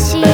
しい